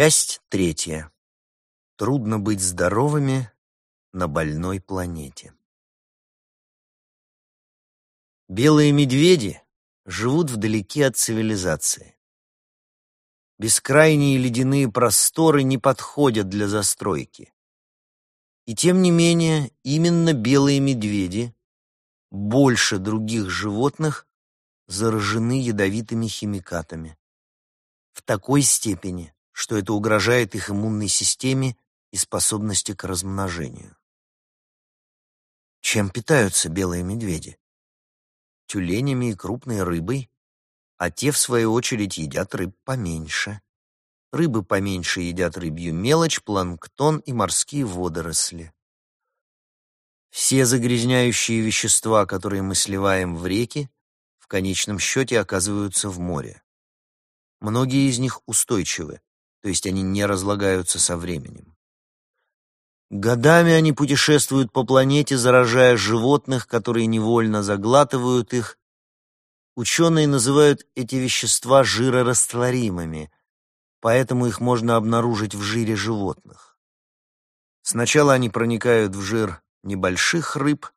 Часть третья. Трудно быть здоровыми на больной планете. Белые медведи живут вдалеке от цивилизации. Бескрайние ледяные просторы не подходят для застройки. И тем не менее, именно белые медведи больше других животных заражены ядовитыми химикатами. В такой степени, что это угрожает их иммунной системе и способности к размножению. Чем питаются белые медведи? Тюленями и крупной рыбой, а те, в свою очередь, едят рыб поменьше. Рыбы поменьше едят рыбью мелочь, планктон и морские водоросли. Все загрязняющие вещества, которые мы сливаем в реки, в конечном счете оказываются в море. Многие из них устойчивы, то есть они не разлагаются со временем. Годами они путешествуют по планете, заражая животных, которые невольно заглатывают их. Ученые называют эти вещества жирорастворимыми, поэтому их можно обнаружить в жире животных. Сначала они проникают в жир небольших рыб,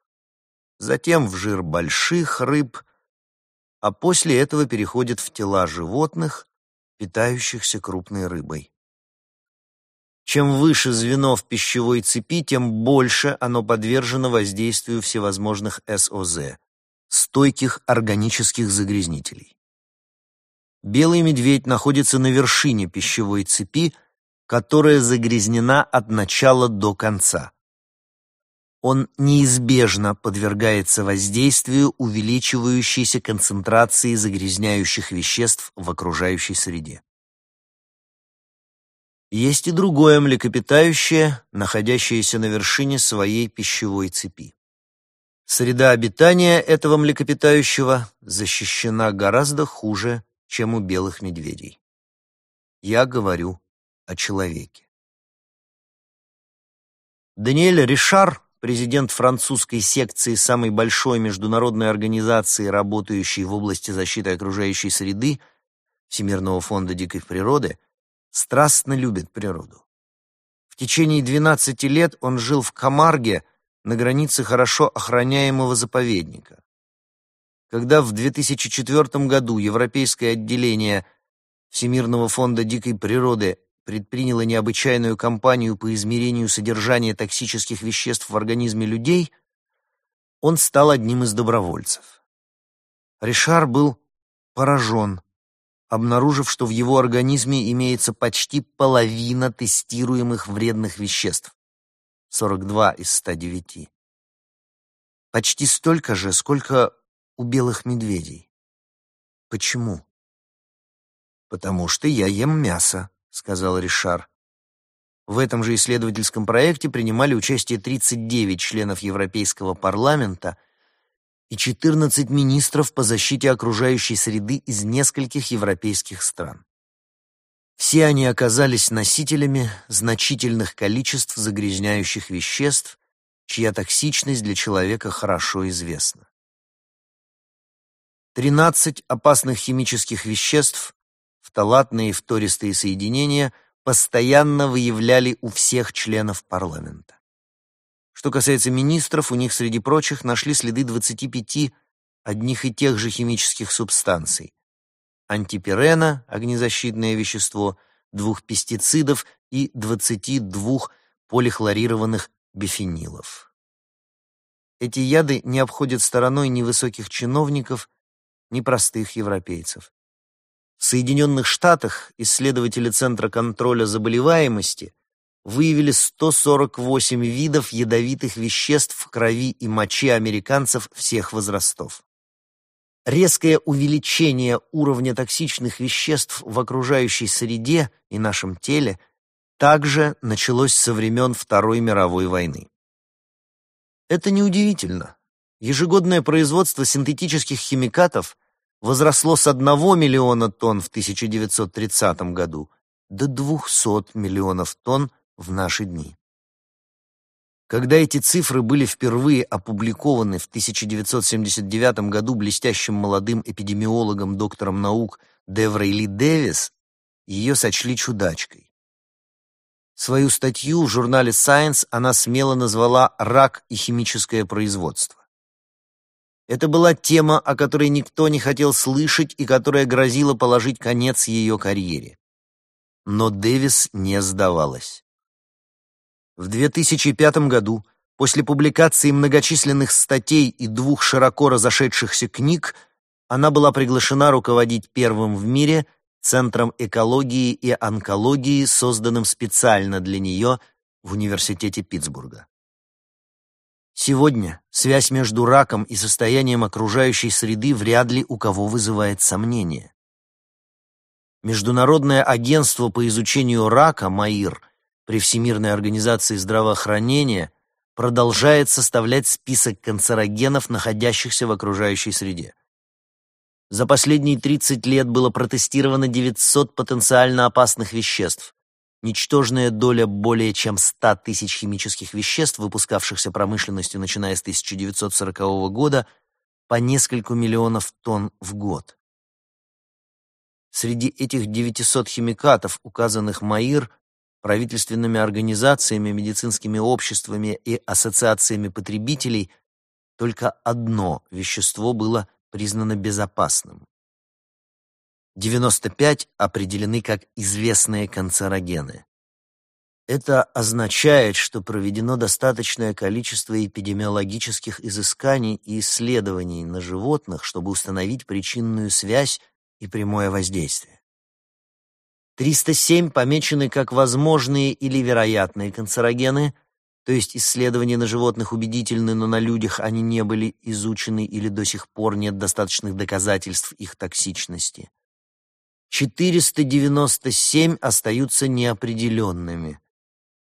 затем в жир больших рыб, а после этого переходят в тела животных, питающихся крупной рыбой. Чем выше звено в пищевой цепи, тем больше оно подвержено воздействию всевозможных СОЗ, стойких органических загрязнителей. Белый медведь находится на вершине пищевой цепи, которая загрязнена от начала до конца он неизбежно подвергается воздействию увеличивающейся концентрации загрязняющих веществ в окружающей среде. Есть и другое млекопитающее, находящееся на вершине своей пищевой цепи. Среда обитания этого млекопитающего защищена гораздо хуже, чем у белых медведей. Я говорю о человеке. Даниэль Ришар президент французской секции самой большой международной организации, работающей в области защиты окружающей среды, Всемирного фонда дикой природы, страстно любит природу. В течение 12 лет он жил в Камарге на границе хорошо охраняемого заповедника. Когда в 2004 году Европейское отделение Всемирного фонда дикой природы предприняла необычайную кампанию по измерению содержания токсических веществ в организме людей, он стал одним из добровольцев. Ришар был поражен, обнаружив, что в его организме имеется почти половина тестируемых вредных веществ, 42 из 109. Почти столько же, сколько у белых медведей. Почему? Потому что я ем мясо, — сказал Ришар. В этом же исследовательском проекте принимали участие 39 членов Европейского парламента и 14 министров по защите окружающей среды из нескольких европейских стран. Все они оказались носителями значительных количеств загрязняющих веществ, чья токсичность для человека хорошо известна. 13 опасных химических веществ фталатные фтористые соединения постоянно выявляли у всех членов парламента. Что касается министров, у них среди прочих нашли следы 25 одних и тех же химических субстанций. Антипирена, огнезащитное вещество, двух пестицидов и 22 полихлорированных бифенилов. Эти яды не обходят стороной ни высоких чиновников, ни простых европейцев. В Соединенных Штатах исследователи Центра контроля заболеваемости выявили 148 видов ядовитых веществ в крови и моче американцев всех возрастов. Резкое увеличение уровня токсичных веществ в окружающей среде и нашем теле также началось со времен Второй мировой войны. Это неудивительно. Ежегодное производство синтетических химикатов возросло с 1 миллиона тонн в 1930 году до 200 миллионов тонн в наши дни. Когда эти цифры были впервые опубликованы в 1979 году блестящим молодым эпидемиологом, доктором наук Деврей Ли Дэвис, ее сочли чудачкой. Свою статью в журнале Science она смело назвала «Рак и химическое производство». Это была тема, о которой никто не хотел слышать и которая грозила положить конец ее карьере. Но Дэвис не сдавалась. В 2005 году, после публикации многочисленных статей и двух широко разошедшихся книг, она была приглашена руководить первым в мире Центром экологии и онкологии, созданным специально для нее в Университете Питтсбурга. Сегодня связь между раком и состоянием окружающей среды вряд ли у кого вызывает сомнения. Международное агентство по изучению рака МАИР при Всемирной организации здравоохранения продолжает составлять список канцерогенов, находящихся в окружающей среде. За последние 30 лет было протестировано 900 потенциально опасных веществ, Ничтожная доля более чем 100 тысяч химических веществ, выпускавшихся промышленностью начиная с 1940 года, по нескольку миллионов тонн в год. Среди этих 900 химикатов, указанных МАИР, правительственными организациями, медицинскими обществами и ассоциациями потребителей, только одно вещество было признано безопасным 95 определены как известные канцерогены. Это означает, что проведено достаточное количество эпидемиологических изысканий и исследований на животных, чтобы установить причинную связь и прямое воздействие. 307 помечены как возможные или вероятные канцерогены, то есть исследования на животных убедительны, но на людях они не были изучены или до сих пор нет достаточных доказательств их токсичности. 497 остаются неопределенными,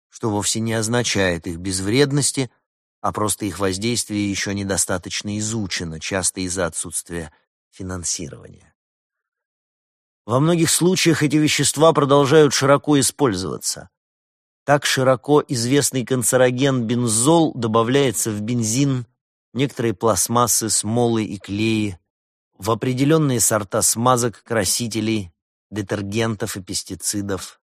что вовсе не означает их безвредности, а просто их воздействие еще недостаточно изучено, часто из-за отсутствия финансирования. Во многих случаях эти вещества продолжают широко использоваться. Так широко известный канцероген бензол добавляется в бензин, некоторые пластмассы, смолы и клеи, в определенные сорта смазок, красителей, детергентов и пестицидов.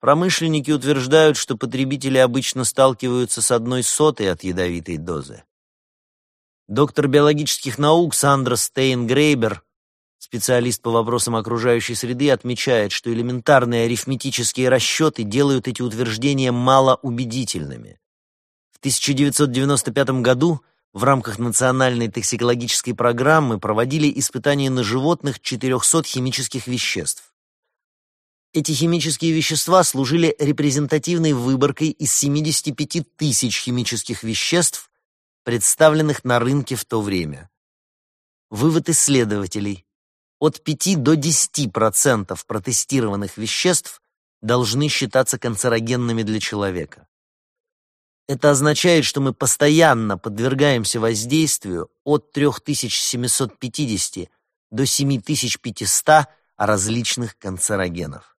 Промышленники утверждают, что потребители обычно сталкиваются с одной сотой от ядовитой дозы. Доктор биологических наук Сандра Стейн-Грейбер, специалист по вопросам окружающей среды, отмечает, что элементарные арифметические расчеты делают эти утверждения малоубедительными. В 1995 году в рамках национальной токсикологической программы проводили испытания на животных 400 химических веществ. Эти химические вещества служили репрезентативной выборкой из 75 тысяч химических веществ, представленных на рынке в то время. Вывод исследователей. От 5 до 10% протестированных веществ должны считаться канцерогенными для человека. Это означает, что мы постоянно подвергаемся воздействию от 3750 до 7500 различных канцерогенов.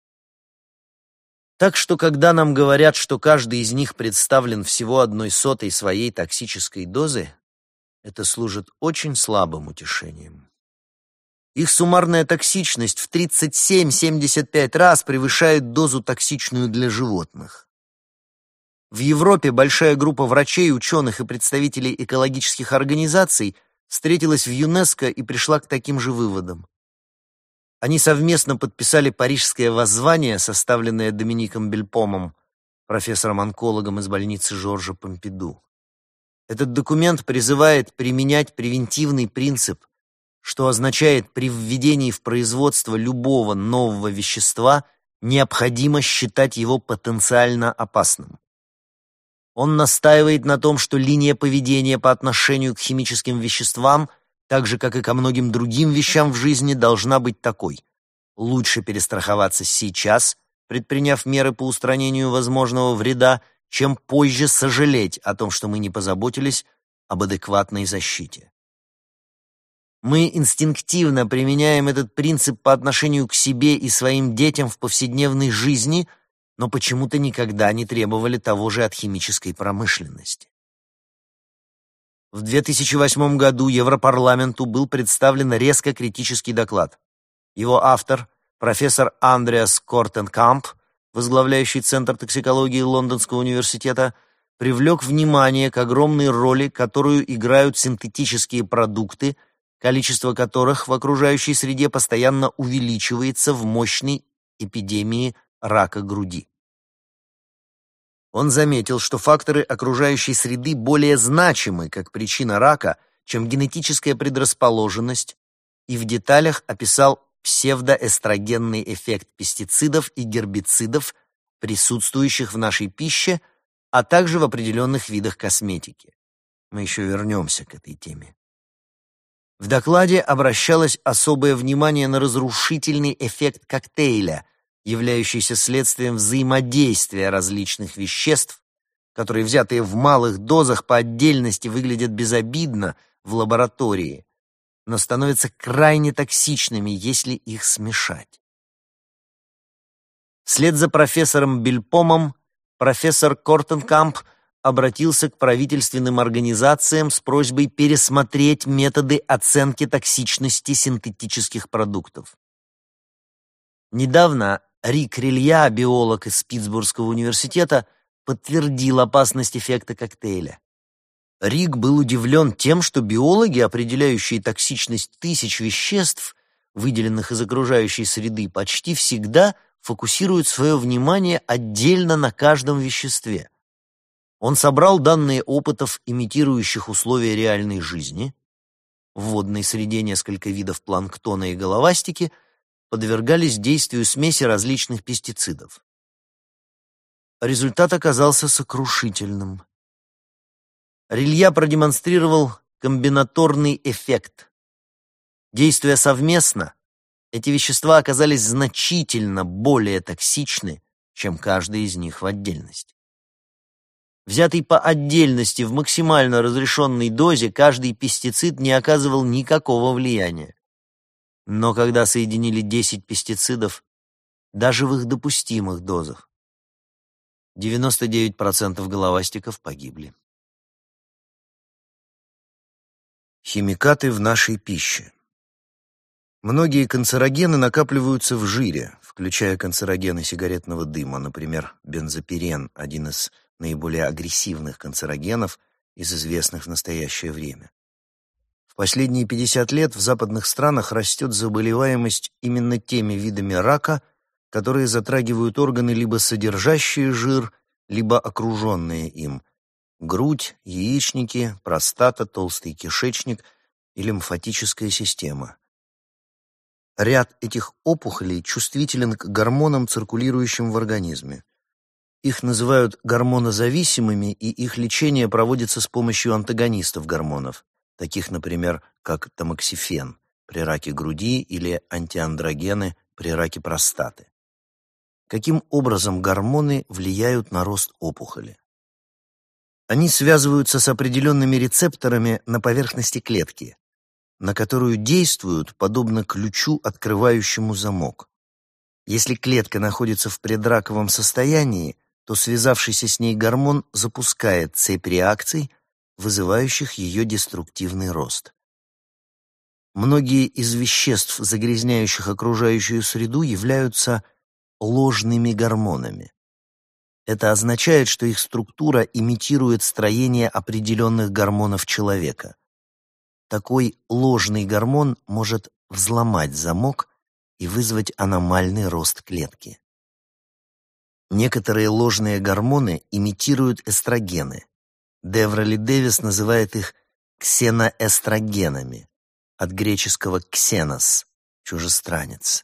Так что, когда нам говорят, что каждый из них представлен всего одной сотой своей токсической дозы, это служит очень слабым утешением. Их суммарная токсичность в 37-75 раз превышает дозу токсичную для животных. В Европе большая группа врачей, ученых и представителей экологических организаций встретилась в ЮНЕСКО и пришла к таким же выводам. Они совместно подписали Парижское воззвание, составленное Домиником Бельпомом, профессором-онкологом из больницы Жоржа Помпиду. Этот документ призывает применять превентивный принцип, что означает при введении в производство любого нового вещества необходимо считать его потенциально опасным. Он настаивает на том, что линия поведения по отношению к химическим веществам, так же, как и ко многим другим вещам в жизни, должна быть такой. Лучше перестраховаться сейчас, предприняв меры по устранению возможного вреда, чем позже сожалеть о том, что мы не позаботились об адекватной защите. Мы инстинктивно применяем этот принцип по отношению к себе и своим детям в повседневной жизни – но почему-то никогда не требовали того же от химической промышленности. В 2008 году Европарламенту был представлен резко критический доклад. Его автор, профессор Андреас Кортенкамп, возглавляющий Центр токсикологии Лондонского университета, привлек внимание к огромной роли, которую играют синтетические продукты, количество которых в окружающей среде постоянно увеличивается в мощной эпидемии рака груди. Он заметил, что факторы окружающей среды более значимы как причина рака, чем генетическая предрасположенность, и в деталях описал псевдоэстрогенный эффект пестицидов и гербицидов, присутствующих в нашей пище, а также в определенных видах косметики. Мы еще вернемся к этой теме. В докладе обращалось особое внимание на разрушительный эффект коктейля, являющийся следствием взаимодействия различных веществ, которые, взятые в малых дозах по отдельности, выглядят безобидно в лаборатории, но становятся крайне токсичными, если их смешать. Вслед за профессором Бельпомом профессор Кортенкамп обратился к правительственным организациям с просьбой пересмотреть методы оценки токсичности синтетических продуктов. Недавно Рик Рилья, биолог из Питтсбургского университета, подтвердил опасность эффекта коктейля. Рик был удивлен тем, что биологи, определяющие токсичность тысяч веществ, выделенных из окружающей среды, почти всегда фокусируют свое внимание отдельно на каждом веществе. Он собрал данные опытов, имитирующих условия реальной жизни. В водной среде несколько видов планктона и головастики подвергались действию смеси различных пестицидов. Результат оказался сокрушительным. Рилья продемонстрировал комбинаторный эффект. Действуя совместно, эти вещества оказались значительно более токсичны, чем каждый из них в отдельности. Взятый по отдельности в максимально разрешенной дозе, каждый пестицид не оказывал никакого влияния. Но когда соединили 10 пестицидов, даже в их допустимых дозах, 99% головастиков погибли. Химикаты в нашей пище. Многие канцерогены накапливаются в жире, включая канцерогены сигаретного дыма, например, бензопирен, один из наиболее агрессивных канцерогенов из известных в настоящее время. Последние 50 лет в западных странах растет заболеваемость именно теми видами рака, которые затрагивают органы либо содержащие жир, либо окруженные им – грудь, яичники, простата, толстый кишечник и лимфатическая система. Ряд этих опухолей чувствителен к гормонам, циркулирующим в организме. Их называют гормонозависимыми, и их лечение проводится с помощью антагонистов гормонов, таких, например, как тамоксифен при раке груди или антиандрогены при раке простаты. Каким образом гормоны влияют на рост опухоли? Они связываются с определенными рецепторами на поверхности клетки, на которую действуют подобно ключу, открывающему замок. Если клетка находится в предраковом состоянии, то связавшийся с ней гормон запускает цепь реакций, вызывающих ее деструктивный рост. Многие из веществ, загрязняющих окружающую среду, являются ложными гормонами. Это означает, что их структура имитирует строение определенных гормонов человека. Такой ложный гормон может взломать замок и вызвать аномальный рост клетки. Некоторые ложные гормоны имитируют эстрогены. Девроли Дэвис называет их ксеноэстрогенами, от греческого «ксенос» — чужестранец.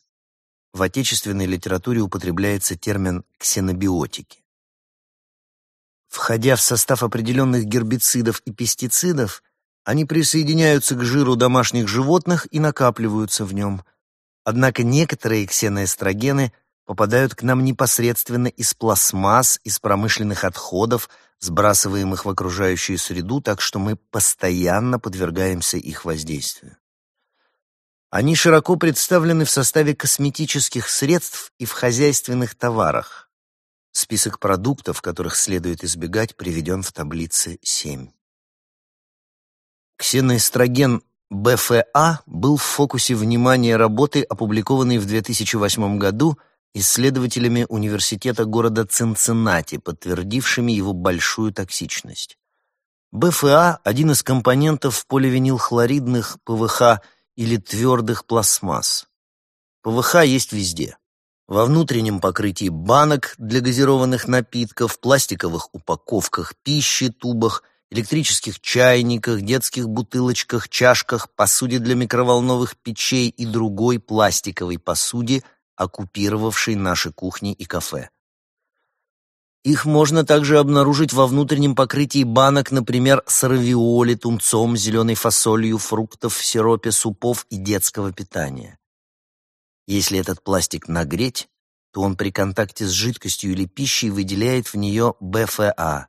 В отечественной литературе употребляется термин «ксенобиотики». Входя в состав определенных гербицидов и пестицидов, они присоединяются к жиру домашних животных и накапливаются в нем. Однако некоторые ксеноэстрогены попадают к нам непосредственно из пластмасс, из промышленных отходов, сбрасываемых в окружающую среду, так что мы постоянно подвергаемся их воздействию. Они широко представлены в составе косметических средств и в хозяйственных товарах. Список продуктов, которых следует избегать, приведен в таблице 7. Ксеноэстроген БФА был в фокусе внимания работы, опубликованной в 2008 году исследователями университета города Цинциннати, подтвердившими его большую токсичность. БФА – один из компонентов поливинилхлоридных ПВХ или твердых пластмасс. ПВХ есть везде. Во внутреннем покрытии банок для газированных напитков, пластиковых упаковках пищи, тубах, электрических чайниках, детских бутылочках, чашках, посуде для микроволновых печей и другой пластиковой посуде, оккупировавшей наши кухни и кафе. Их можно также обнаружить во внутреннем покрытии банок, например, с равиоли, тунцом, зеленой фасолью, фруктов, сиропе, супов и детского питания. Если этот пластик нагреть, то он при контакте с жидкостью или пищей выделяет в нее БФА.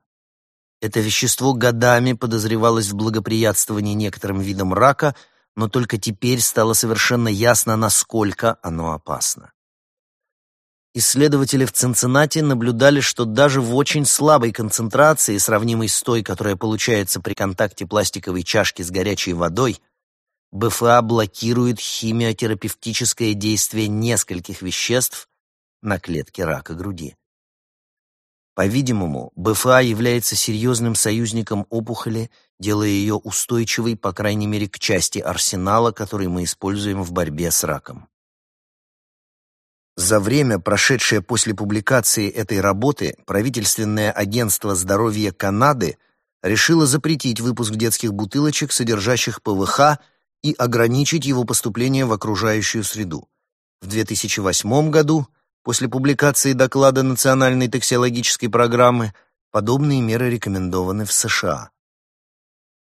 Это вещество годами подозревалось в благоприятствовании некоторым видам рака, но только теперь стало совершенно ясно, насколько оно опасно. Исследователи в Цинциннати наблюдали, что даже в очень слабой концентрации, сравнимой с той, которая получается при контакте пластиковой чашки с горячей водой, БФА блокирует химиотерапевтическое действие нескольких веществ на клетке рака груди. По-видимому, БФА является серьезным союзником опухоли, делая ее устойчивой, по крайней мере, к части арсенала, который мы используем в борьбе с раком. За время, прошедшее после публикации этой работы, правительственное агентство здоровья Канады решило запретить выпуск детских бутылочек, содержащих ПВХ, и ограничить его поступление в окружающую среду. В 2008 году, после публикации доклада Национальной токсиологической программы, подобные меры рекомендованы в США.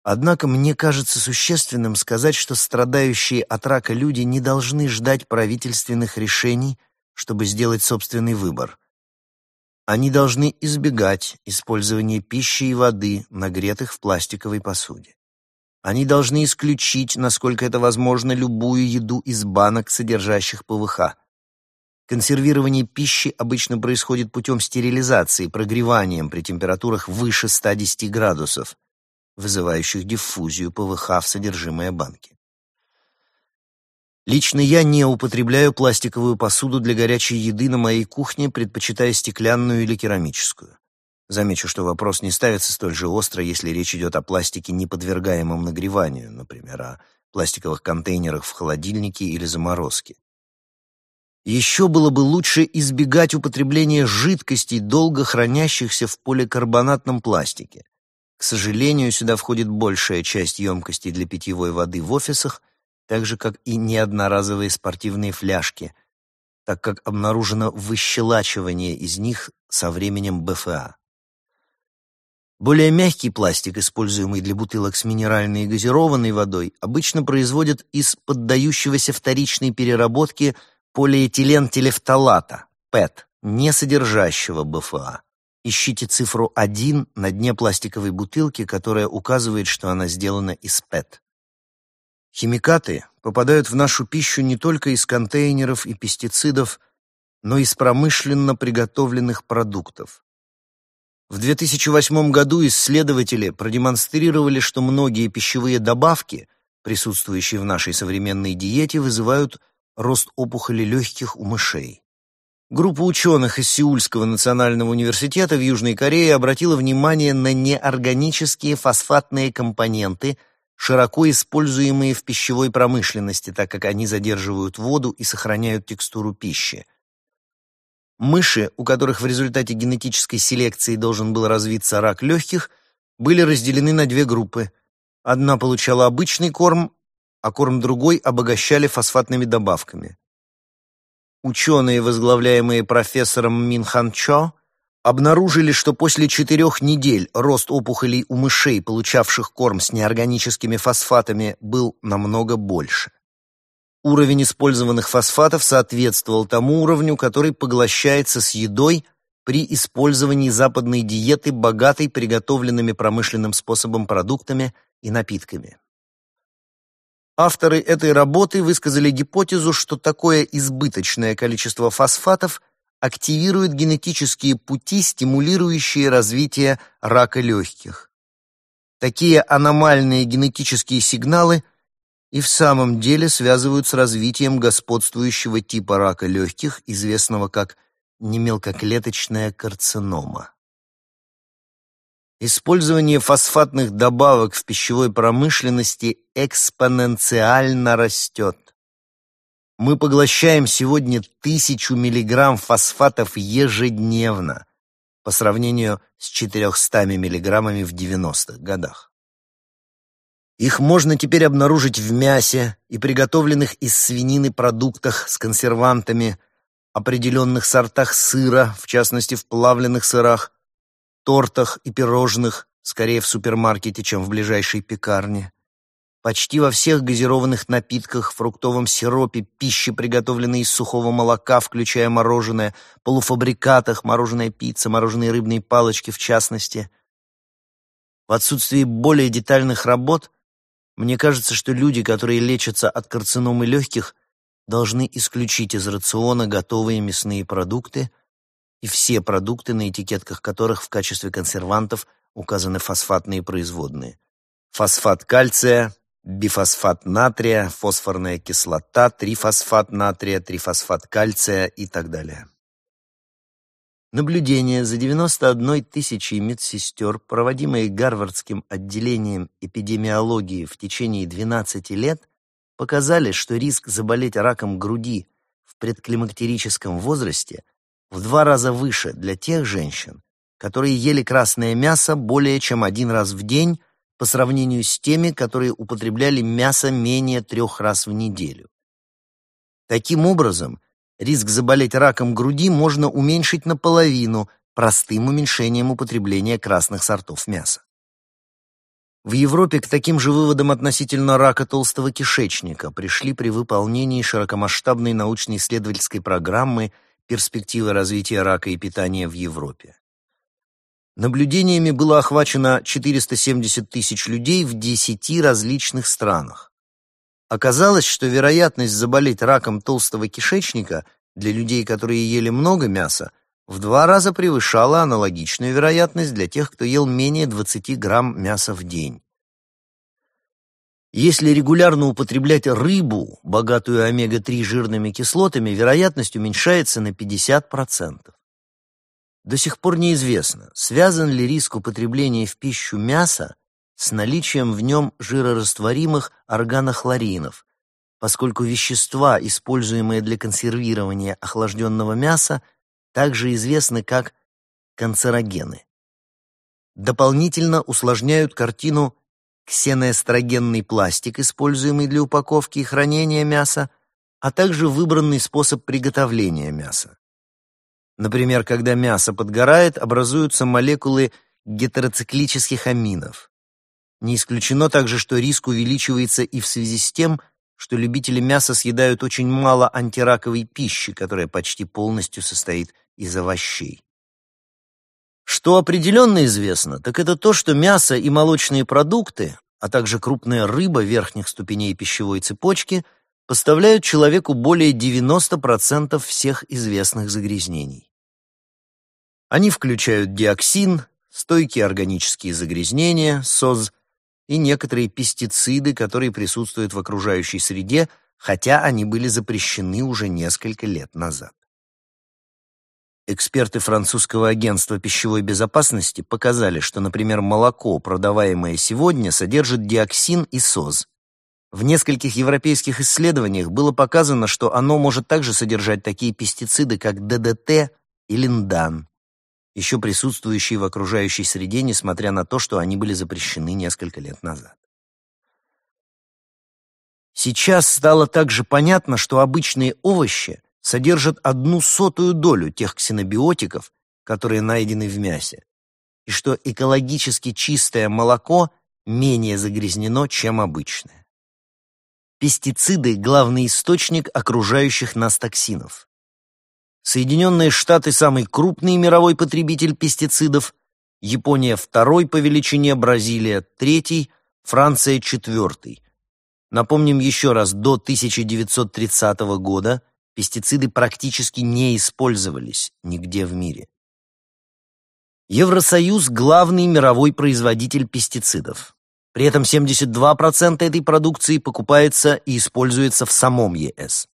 Однако мне кажется существенным сказать, что страдающие от рака люди не должны ждать правительственных решений – чтобы сделать собственный выбор. Они должны избегать использования пищи и воды, нагретых в пластиковой посуде. Они должны исключить, насколько это возможно, любую еду из банок, содержащих ПВХ. Консервирование пищи обычно происходит путем стерилизации, прогреванием при температурах выше 110 градусов, вызывающих диффузию ПВХ в содержимое банки. Лично я не употребляю пластиковую посуду для горячей еды на моей кухне, предпочитая стеклянную или керамическую. Замечу, что вопрос не ставится столь же остро, если речь идет о пластике, не подвергаемом нагреванию, например, о пластиковых контейнерах в холодильнике или заморозке. Еще было бы лучше избегать употребления жидкостей, долго хранящихся в поликарбонатном пластике. К сожалению, сюда входит большая часть емкостей для питьевой воды в офисах – так же, как и неодноразовые спортивные фляжки, так как обнаружено выщелачивание из них со временем БФА. Более мягкий пластик, используемый для бутылок с минеральной и газированной водой, обычно производят из поддающегося вторичной переработке полиэтилен-телефталата, ПЭТ, не содержащего БФА. Ищите цифру 1 на дне пластиковой бутылки, которая указывает, что она сделана из ПЭТ. Химикаты попадают в нашу пищу не только из контейнеров и пестицидов, но и из промышленно приготовленных продуктов. В 2008 году исследователи продемонстрировали, что многие пищевые добавки, присутствующие в нашей современной диете, вызывают рост опухоли легких у мышей. Группа ученых из Сеульского национального университета в Южной Корее обратила внимание на неорганические фосфатные компоненты – широко используемые в пищевой промышленности, так как они задерживают воду и сохраняют текстуру пищи. Мыши, у которых в результате генетической селекции должен был развиться рак легких, были разделены на две группы. Одна получала обычный корм, а корм другой обогащали фосфатными добавками. Ученые, возглавляемые профессором Мин Хан Чо, обнаружили, что после четырех недель рост опухолей у мышей, получавших корм с неорганическими фосфатами, был намного больше. Уровень использованных фосфатов соответствовал тому уровню, который поглощается с едой при использовании западной диеты, богатой приготовленными промышленным способом продуктами и напитками. Авторы этой работы высказали гипотезу, что такое избыточное количество фосфатов – активирует генетические пути, стимулирующие развитие рака легких. Такие аномальные генетические сигналы и в самом деле связывают с развитием господствующего типа рака легких, известного как немелкоклеточная карцинома. Использование фосфатных добавок в пищевой промышленности экспоненциально растет. Мы поглощаем сегодня тысячу миллиграмм фосфатов ежедневно по сравнению с 400 миллиграммами в 90-х годах. Их можно теперь обнаружить в мясе и приготовленных из свинины продуктах с консервантами, определенных сортах сыра, в частности в плавленных сырах, тортах и пирожных, скорее в супермаркете, чем в ближайшей пекарне. Почти во всех газированных напитках, фруктовом сиропе, пище, приготовленной из сухого молока, включая мороженое, полуфабрикатах, мороженая пицца, мороженые рыбные палочки в частности. В отсутствии более детальных работ, мне кажется, что люди, которые лечатся от карциномы легких, должны исключить из рациона готовые мясные продукты и все продукты, на этикетках которых в качестве консервантов указаны фосфатные производные. Фосфат кальция, бифосфат натрия, фосфорная кислота, трифосфат натрия, трифосфат кальция и так далее. Наблюдения за 91 тысячей медсестер, проводимые Гарвардским отделением эпидемиологии в течение 12 лет, показали, что риск заболеть раком груди в предклимактерическом возрасте в два раза выше для тех женщин, которые ели красное мясо более чем один раз в день по сравнению с теми, которые употребляли мясо менее трех раз в неделю. Таким образом, риск заболеть раком груди можно уменьшить наполовину простым уменьшением употребления красных сортов мяса. В Европе к таким же выводам относительно рака толстого кишечника пришли при выполнении широкомасштабной научно-исследовательской программы «Перспективы развития рака и питания в Европе». Наблюдениями было охвачено 470 тысяч людей в 10 различных странах. Оказалось, что вероятность заболеть раком толстого кишечника для людей, которые ели много мяса, в два раза превышала аналогичную вероятность для тех, кто ел менее 20 грамм мяса в день. Если регулярно употреблять рыбу, богатую омега-3 жирными кислотами, вероятность уменьшается на 50%. До сих пор неизвестно, связан ли риск употребления в пищу мяса с наличием в нем жирорастворимых органохлоринов, поскольку вещества, используемые для консервирования охлажденного мяса, также известны как канцерогены. Дополнительно усложняют картину ксеноэстрогенный пластик, используемый для упаковки и хранения мяса, а также выбранный способ приготовления мяса. Например, когда мясо подгорает, образуются молекулы гетероциклических аминов. Не исключено также, что риск увеличивается и в связи с тем, что любители мяса съедают очень мало антираковой пищи, которая почти полностью состоит из овощей. Что определенно известно, так это то, что мясо и молочные продукты, а также крупная рыба верхних ступеней пищевой цепочки поставляют человеку более 90% всех известных загрязнений. Они включают диоксин, стойкие органические загрязнения, СОЗ, и некоторые пестициды, которые присутствуют в окружающей среде, хотя они были запрещены уже несколько лет назад. Эксперты французского агентства пищевой безопасности показали, что, например, молоко, продаваемое сегодня, содержит диоксин и СОЗ. В нескольких европейских исследованиях было показано, что оно может также содержать такие пестициды, как ДДТ и линдан, еще присутствующие в окружающей среде, несмотря на то, что они были запрещены несколько лет назад. Сейчас стало также понятно, что обычные овощи содержат одну сотую долю тех ксенобиотиков, которые найдены в мясе, и что экологически чистое молоко менее загрязнено, чем обычное. Пестициды – главный источник окружающих нас токсинов. Соединенные Штаты – самый крупный мировой потребитель пестицидов, Япония – второй по величине, Бразилия – третий, Франция – четвертый. Напомним еще раз, до 1930 года – пестициды практически не использовались нигде в мире. Евросоюз – главный мировой производитель пестицидов. При этом 72% этой продукции покупается и используется в самом ЕС.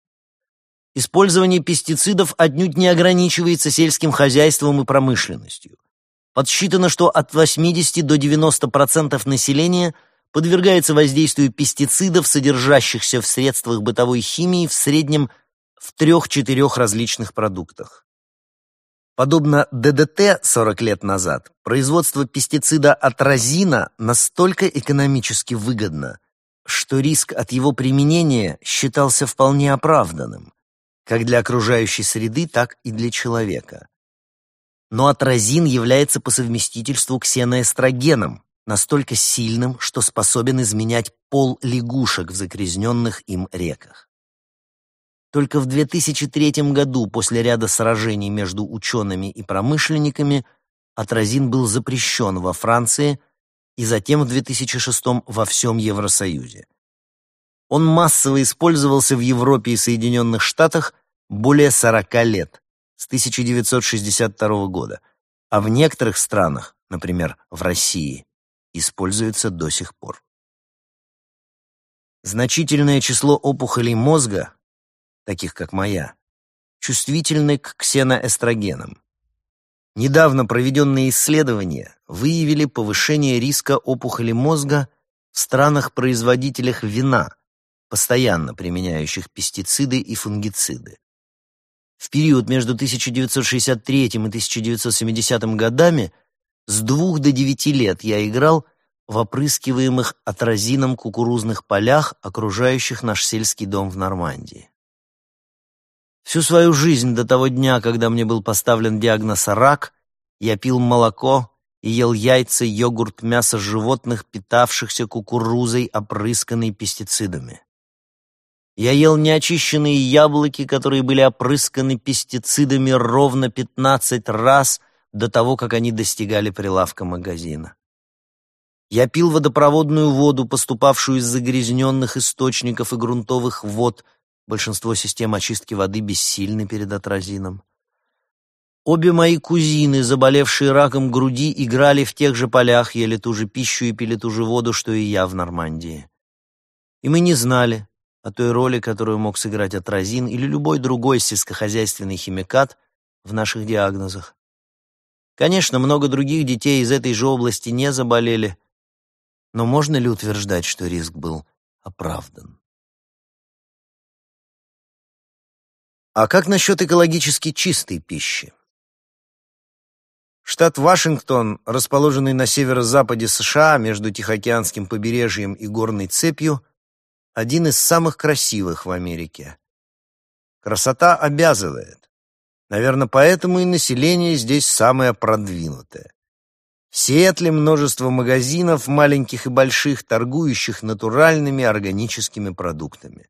Использование пестицидов отнюдь не ограничивается сельским хозяйством и промышленностью. Подсчитано, что от 80 до 90% населения подвергается воздействию пестицидов, содержащихся в средствах бытовой химии в среднем в 3-4 различных продуктах. Подобно ДДТ 40 лет назад, производство пестицида атразина настолько экономически выгодно, что риск от его применения считался вполне оправданным как для окружающей среды, так и для человека. Но атразин является по совместительству ксеноэстрогеном, настолько сильным, что способен изменять пол лягушек в загрязненных им реках. Только в 2003 году, после ряда сражений между учеными и промышленниками, атразин был запрещен во Франции и затем в 2006 во всем Евросоюзе. Он массово использовался в Европе и Соединенных Штатах более 40 лет, с 1962 года, а в некоторых странах, например, в России, используется до сих пор. Значительное число опухолей мозга, таких как моя, чувствительны к ксеноэстрогенам. Недавно проведенные исследования выявили повышение риска опухоли мозга в странах-производителях вина, постоянно применяющих пестициды и фунгициды. В период между 1963 и 1970 годами с двух до девяти лет я играл в опрыскиваемых атразином кукурузных полях, окружающих наш сельский дом в Нормандии. Всю свою жизнь до того дня, когда мне был поставлен диагноз «рак», я пил молоко и ел яйца, йогурт, мясо животных, питавшихся кукурузой, опрысканной пестицидами. Я ел неочищенные яблоки, которые были опрысканы пестицидами ровно 15 раз до того, как они достигали прилавка магазина. Я пил водопроводную воду, поступавшую из загрязненных источников и грунтовых вод. Большинство систем очистки воды бессильны перед атразином. Обе мои кузины, заболевшие раком груди, играли в тех же полях, ели ту же пищу и пили ту же воду, что и я в Нормандии. И мы не знали, о той роли, которую мог сыграть атразин или любой другой сельскохозяйственный химикат в наших диагнозах. Конечно, много других детей из этой же области не заболели, но можно ли утверждать, что риск был оправдан? А как насчет экологически чистой пищи? Штат Вашингтон, расположенный на северо-западе США между Тихоокеанским побережьем и горной цепью, один из самых красивых в Америке. Красота обязывает. Наверное, поэтому и население здесь самое продвинутое. В Сиэтле множество магазинов, маленьких и больших, торгующих натуральными органическими продуктами.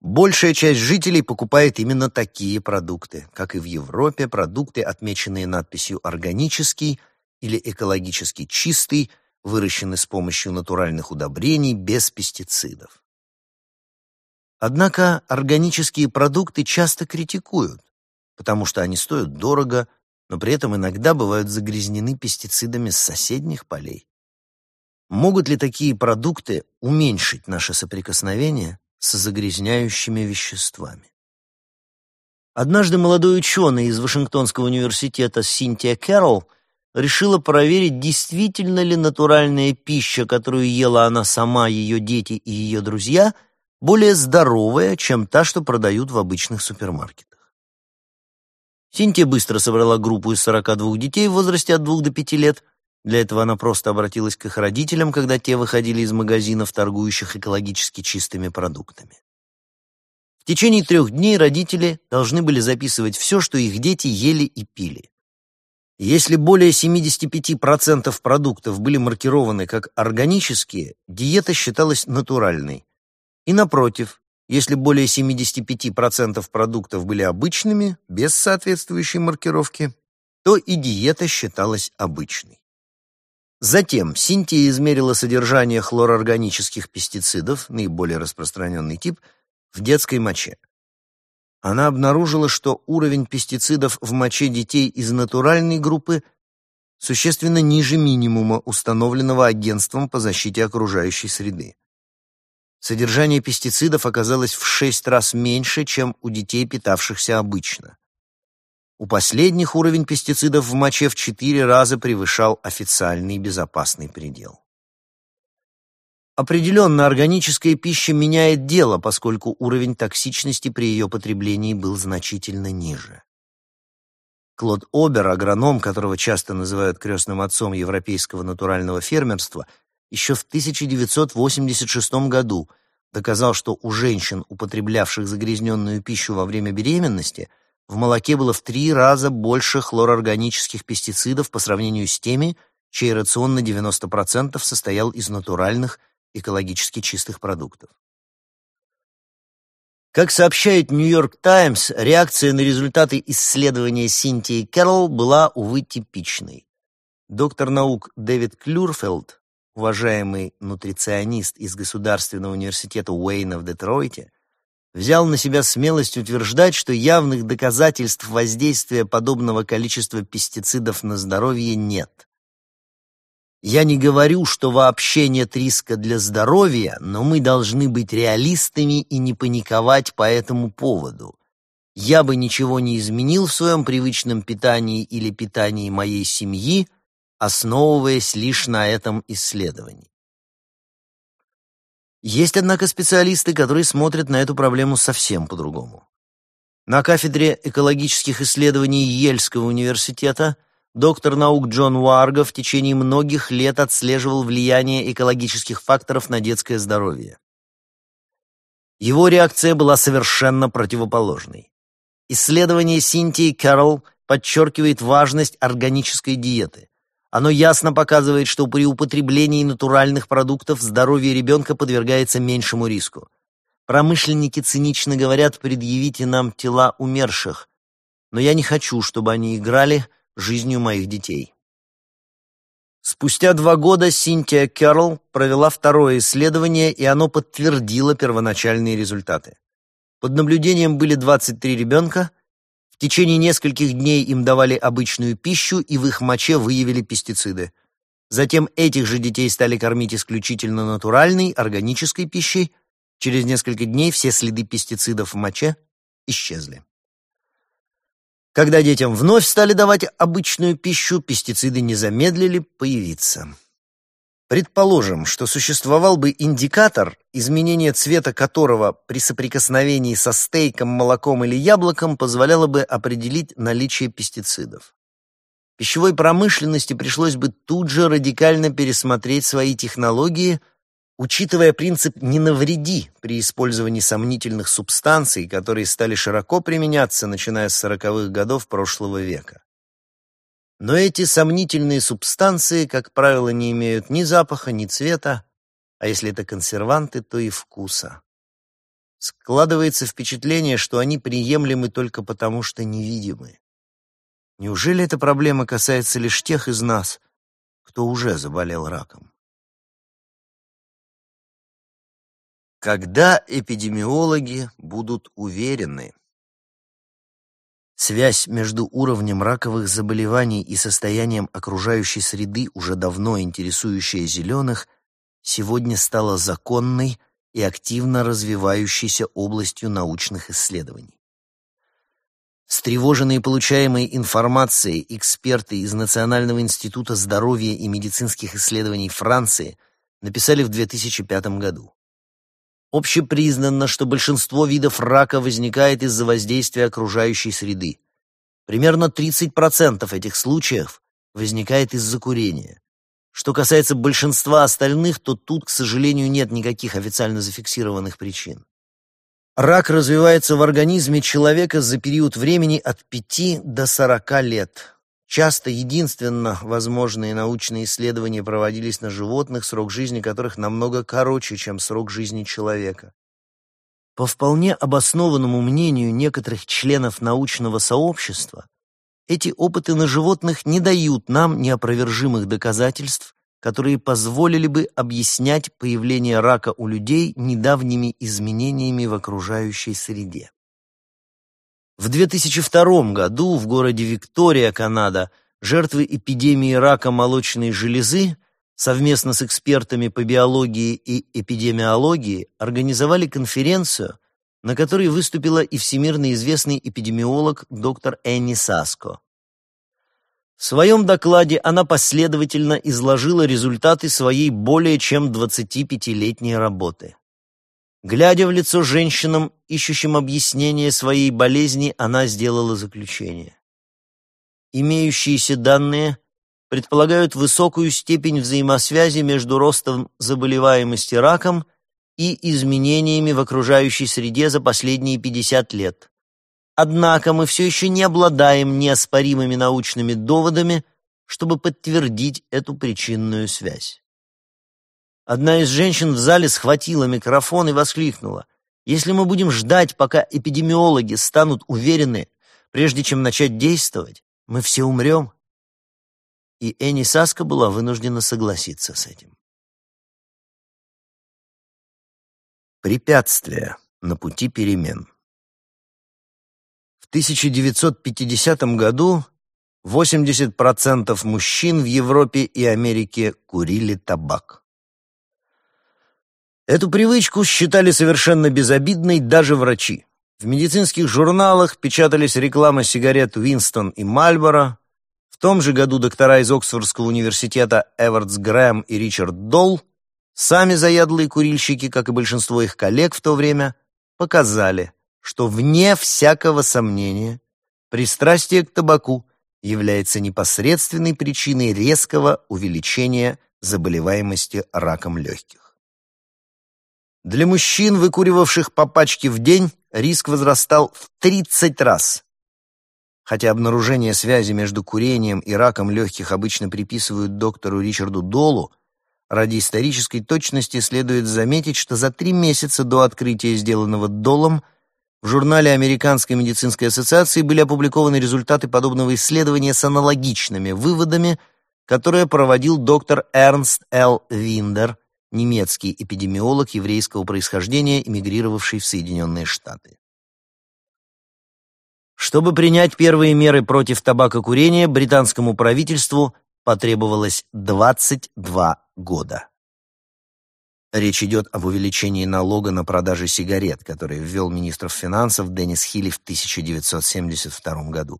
Большая часть жителей покупает именно такие продукты, как и в Европе, продукты, отмеченные надписью «органический» или «экологически чистый», выращены с помощью натуральных удобрений без пестицидов. Однако органические продукты часто критикуют, потому что они стоят дорого, но при этом иногда бывают загрязнены пестицидами с соседних полей. Могут ли такие продукты уменьшить наше соприкосновение с загрязняющими веществами? Однажды молодой ученый из Вашингтонского университета Синтия Кэрролл решила проверить, действительно ли натуральная пища, которую ела она сама, ее дети и ее друзья, более здоровая, чем та, что продают в обычных супермаркетах. Синтия быстро собрала группу из 42 детей в возрасте от 2 до 5 лет. Для этого она просто обратилась к их родителям, когда те выходили из магазинов, торгующих экологически чистыми продуктами. В течение трех дней родители должны были записывать все, что их дети ели и пили. Если более 75% продуктов были маркированы как органические, диета считалась натуральной. И напротив, если более 75% продуктов были обычными, без соответствующей маркировки, то и диета считалась обычной. Затем Синтия измерила содержание хлорорганических пестицидов, наиболее распространенный тип, в детской моче она обнаружила, что уровень пестицидов в моче детей из натуральной группы существенно ниже минимума, установленного Агентством по защите окружающей среды. Содержание пестицидов оказалось в шесть раз меньше, чем у детей, питавшихся обычно. У последних уровень пестицидов в моче в четыре раза превышал официальный безопасный предел. Определенно, органическая пища меняет дело, поскольку уровень токсичности при ее потреблении был значительно ниже. Клод Обер, агроном, которого часто называют крестным отцом европейского натурального фермерства, еще в 1986 году доказал, что у женщин, употреблявших загрязненную пищу во время беременности, в молоке было в три раза больше хлорорганических пестицидов по сравнению с теми, чей рацион на 90% состоял из натуральных, экологически чистых продуктов. Как сообщает Нью-Йорк Таймс, реакция на результаты исследования Синтии Кэрролл была, увы, типичной. Доктор наук Дэвид Клюрфелд, уважаемый нутриционист из Государственного университета Уэйна в Детройте, взял на себя смелость утверждать, что явных доказательств воздействия подобного количества пестицидов на здоровье нет. Я не говорю, что вообще нет риска для здоровья, но мы должны быть реалистами и не паниковать по этому поводу. Я бы ничего не изменил в своем привычном питании или питании моей семьи, основываясь лишь на этом исследовании. Есть, однако, специалисты, которые смотрят на эту проблему совсем по-другому. На кафедре экологических исследований Ельского университета – доктор наук Джон Уарго в течение многих лет отслеживал влияние экологических факторов на детское здоровье. Его реакция была совершенно противоположной. Исследование Синтии Кэрролл подчеркивает важность органической диеты. Оно ясно показывает, что при употреблении натуральных продуктов здоровье ребенка подвергается меньшему риску. Промышленники цинично говорят, предъявите нам тела умерших. Но я не хочу, чтобы они играли жизнью моих детей. Спустя два года Синтия Кэрролл провела второе исследование, и оно подтвердило первоначальные результаты. Под наблюдением были 23 ребенка. Течение нескольких дней им давали обычную пищу, и в их моче выявили пестициды. Затем этих же детей стали кормить исключительно натуральной, органической пищей. Через несколько дней все следы пестицидов в моче исчезли. Когда детям вновь стали давать обычную пищу, пестициды не замедлили появиться. Предположим, что существовал бы индикатор, изменение цвета которого при соприкосновении со стейком, молоком или яблоком позволяло бы определить наличие пестицидов. Пищевой промышленности пришлось бы тут же радикально пересмотреть свои технологии учитывая принцип «не навреди» при использовании сомнительных субстанций, которые стали широко применяться, начиная с сороковых годов прошлого века. Но эти сомнительные субстанции, как правило, не имеют ни запаха, ни цвета, а если это консерванты, то и вкуса. Складывается впечатление, что они приемлемы только потому, что невидимы. Неужели эта проблема касается лишь тех из нас, кто уже заболел раком? Когда эпидемиологи будут уверены, Связь между уровнем раковых заболеваний и состоянием окружающей среды, уже давно интересующая зеленых, сегодня стала законной и активно развивающейся областью научных исследований. Встревоженные получаемой информацией эксперты из Национального института здоровья и медицинских исследований Франции написали в 2005 году. Общепризнанно, что большинство видов рака возникает из-за воздействия окружающей среды. Примерно 30% этих случаев возникает из-за курения. Что касается большинства остальных, то тут, к сожалению, нет никаких официально зафиксированных причин. Рак развивается в организме человека за период времени от 5 до 40 лет. Часто единственно возможные научные исследования проводились на животных, срок жизни которых намного короче, чем срок жизни человека. По вполне обоснованному мнению некоторых членов научного сообщества, эти опыты на животных не дают нам неопровержимых доказательств, которые позволили бы объяснять появление рака у людей недавними изменениями в окружающей среде. В 2002 году в городе Виктория, Канада, жертвы эпидемии рака молочной железы совместно с экспертами по биологии и эпидемиологии организовали конференцию, на которой выступила и всемирно известный эпидемиолог доктор Энни Саско. В своем докладе она последовательно изложила результаты своей более чем 25-летней работы. Глядя в лицо женщинам, ищущим объяснение своей болезни, она сделала заключение. Имеющиеся данные предполагают высокую степень взаимосвязи между ростом заболеваемости раком и изменениями в окружающей среде за последние 50 лет. Однако мы все еще не обладаем неоспоримыми научными доводами, чтобы подтвердить эту причинную связь. Одна из женщин в зале схватила микрофон и воскликнула. «Если мы будем ждать, пока эпидемиологи станут уверены, прежде чем начать действовать, мы все умрем». И Энни Саска была вынуждена согласиться с этим. Препятствия на пути перемен 1950 году 80% мужчин в Европе и Америке курили табак. Эту привычку считали совершенно безобидной даже врачи. В медицинских журналах печатались рекламы сигарет Уинстон и Мальборо. В том же году доктора из Оксфордского университета Эвардс Грэм и Ричард Долл, сами заядлые курильщики, как и большинство их коллег в то время, показали – что, вне всякого сомнения, пристрастие к табаку является непосредственной причиной резкого увеличения заболеваемости раком легких. Для мужчин, выкуривавших по пачке в день, риск возрастал в 30 раз. Хотя обнаружение связи между курением и раком легких обычно приписывают доктору Ричарду Долу, ради исторической точности следует заметить, что за три месяца до открытия, сделанного Долом, в журнале Американской медицинской ассоциации были опубликованы результаты подобного исследования с аналогичными выводами, которое проводил доктор Эрнст Л. Виндер, немецкий эпидемиолог еврейского происхождения, эмигрировавший в Соединенные Штаты. Чтобы принять первые меры против табакокурения, британскому правительству потребовалось 22 года. Речь идет об увеличении налога на продажи сигарет, который ввел министр финансов Деннис Хилли в 1972 году.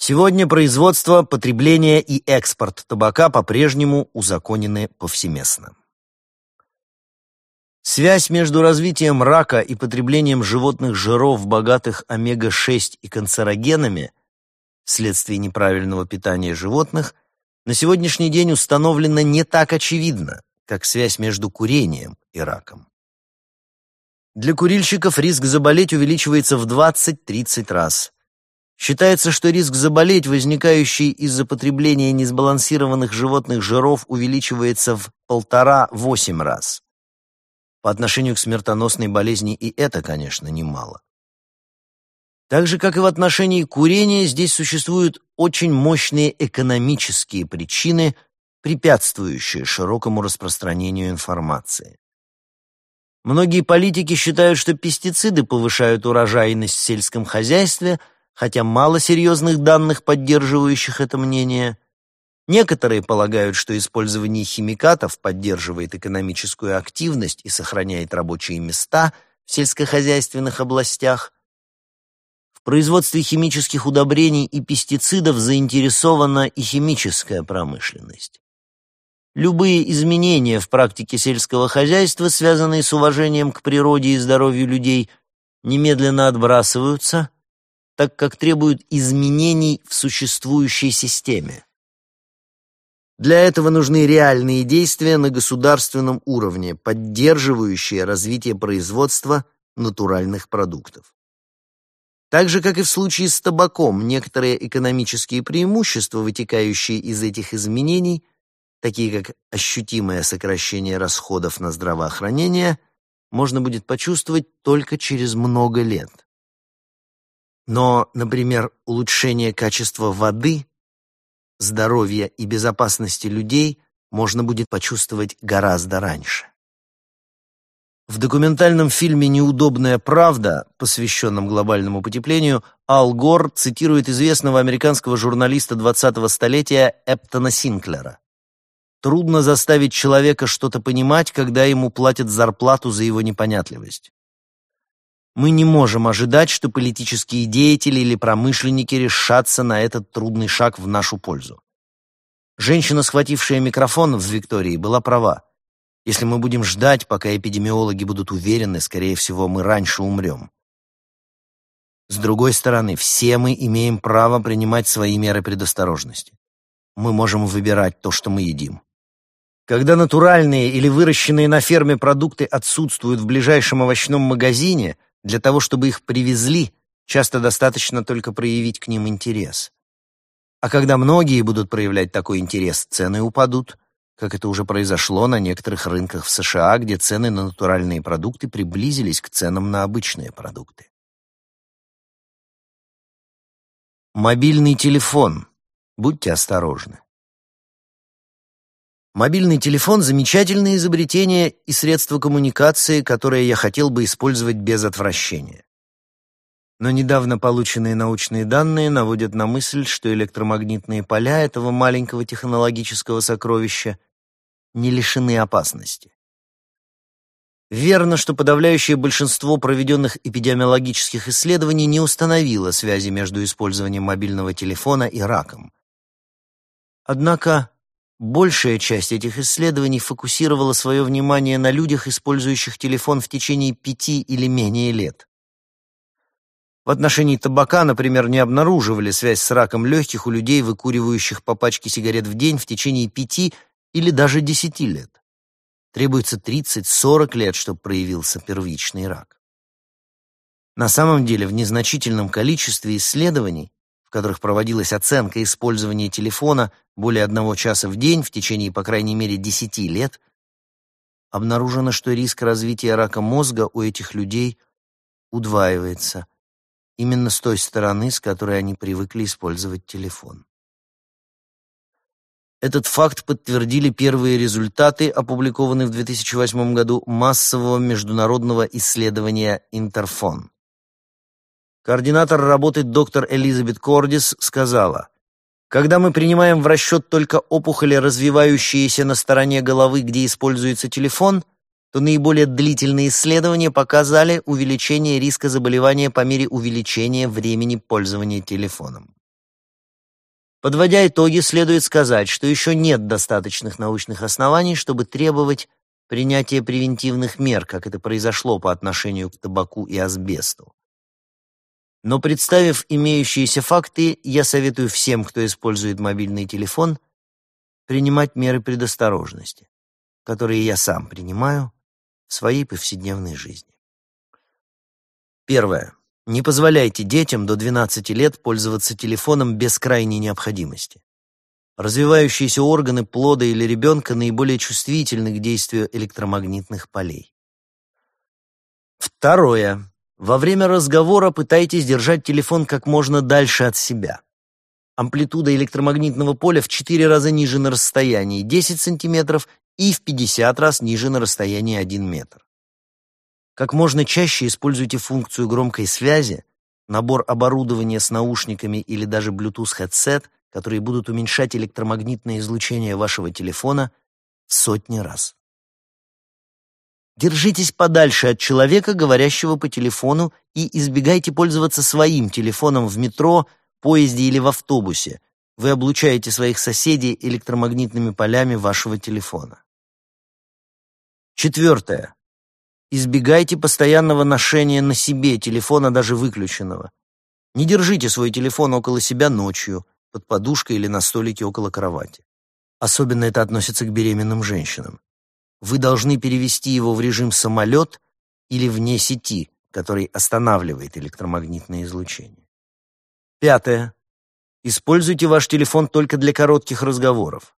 Сегодня производство, потребление и экспорт табака по-прежнему узаконены повсеместно. Связь между развитием рака и потреблением животных жиров, богатых омега-6 и канцерогенами, вследствие неправильного питания животных, на сегодняшний день установлена не так очевидно как связь между курением и раком. Для курильщиков риск заболеть увеличивается в 20-30 раз. Считается, что риск заболеть, возникающий из-за потребления несбалансированных животных жиров, увеличивается в полтора-восемь раз. По отношению к смертоносной болезни и это, конечно, немало. Так же, как и в отношении курения, здесь существуют очень мощные экономические причины – препятствующее широкому распространению информации. Многие политики считают, что пестициды повышают урожайность в сельском хозяйстве, хотя мало серьезных данных, поддерживающих это мнение. Некоторые полагают, что использование химикатов поддерживает экономическую активность и сохраняет рабочие места в сельскохозяйственных областях. В производстве химических удобрений и пестицидов заинтересована и химическая промышленность. Любые изменения в практике сельского хозяйства, связанные с уважением к природе и здоровью людей, немедленно отбрасываются, так как требуют изменений в существующей системе. Для этого нужны реальные действия на государственном уровне, поддерживающие развитие производства натуральных продуктов. Так же, как и в случае с табаком, некоторые экономические преимущества, вытекающие из этих изменений – такие как ощутимое сокращение расходов на здравоохранение, можно будет почувствовать только через много лет. Но, например, улучшение качества воды, здоровья и безопасности людей можно будет почувствовать гораздо раньше. В документальном фильме «Неудобная правда», посвященном глобальному потеплению, Ал Гор цитирует известного американского журналиста 20-го столетия Эптона Синклера. «Трудно заставить человека что-то понимать, когда ему платят зарплату за его непонятливость. Мы не можем ожидать, что политические деятели или промышленники решатся на этот трудный шаг в нашу пользу. Женщина, схватившая микрофон в Виктории, была права. Если мы будем ждать, пока эпидемиологи будут уверены, скорее всего, мы раньше умрем. С другой стороны, все мы имеем право принимать свои меры предосторожности. Мы можем выбирать то, что мы едим. Когда натуральные или выращенные на ферме продукты отсутствуют в ближайшем овощном магазине, для того, чтобы их привезли, часто достаточно только проявить к ним интерес. А когда многие будут проявлять такой интерес, цены упадут – как это уже произошло на некоторых рынках в США, где цены на натуральные продукты приблизились к ценам на обычные продукты. Мобильный телефон. Будьте осторожны. Мобильный телефон — замечательное изобретение и средство коммуникации, которое я хотел бы использовать без отвращения. Но недавно полученные научные данные наводят на мысль, что электромагнитные поля этого маленького технологического сокровища не лишены опасности. Верно, что подавляющее большинство проведенных эпидемиологических исследований не установило связи между использованием мобильного телефона и раком. Однако большая часть этих исследований фокусировала свое внимание на людях, использующих телефон в течение пяти или менее лет. В отношении табака, например, не обнаруживали связь с раком легких у людей, выкуривающих по пачке сигарет в день в течение пяти или даже 10 лет. Требуется 30-40 лет, чтобы проявился первичный рак. На самом деле, в незначительном количестве исследований, в которых проводилась оценка использования телефона более одного часа в день в течение, по крайней мере, 10 лет, обнаружено, что риск развития рака мозга у этих людей удваивается именно с той стороны, с которой они привыкли использовать телефон. Этот факт подтвердили первые результаты, опубликованные в 2008 году массового международного исследования «Интерфон». Координатор работы доктор Элизабет Кордис сказала, «Когда мы принимаем в расчет только опухоли, развивающиеся на стороне головы, где используется телефон, то наиболее длительные исследования показали увеличение риска заболевания по мере увеличения времени пользования телефоном. Подводя итоги, следует сказать, что еще нет достаточных научных оснований, чтобы требовать принятия превентивных мер, как это произошло по отношению к табаку и асбесту. Но представив имеющиеся факты, я советую всем, кто использует мобильный телефон, принимать меры предосторожности, которые я сам принимаю в своей повседневной жизни. Первое. Не позволяйте детям до 12 лет пользоваться телефоном без крайней необходимости. Развивающиеся органы плода или ребенка наиболее чувствительны к действию электромагнитных полей. Второе. Во время разговора пытайтесь держать телефон как можно дальше от себя. Амплитуда электромагнитного поля в 4 раза ниже на расстоянии 10 см и в 50 раз ниже на расстоянии 1 метр. Как можно чаще используйте функцию громкой связи, набор оборудования с наушниками или даже Bluetooth-headset, которые будут уменьшать электромагнитное излучение вашего телефона в сотни раз. Держитесь подальше от человека, говорящего по телефону, и избегайте пользоваться своим телефоном в метро, поезде или в автобусе. Вы облучаете своих соседей электромагнитными полями вашего телефона. Четвертое. Избегайте постоянного ношения на себе телефона, даже выключенного. Не держите свой телефон около себя ночью, под подушкой или на столике около кровати. Особенно это относится к беременным женщинам. Вы должны перевести его в режим самолет или вне сети, который останавливает электромагнитное излучение. Пятое. Используйте ваш телефон только для коротких разговоров.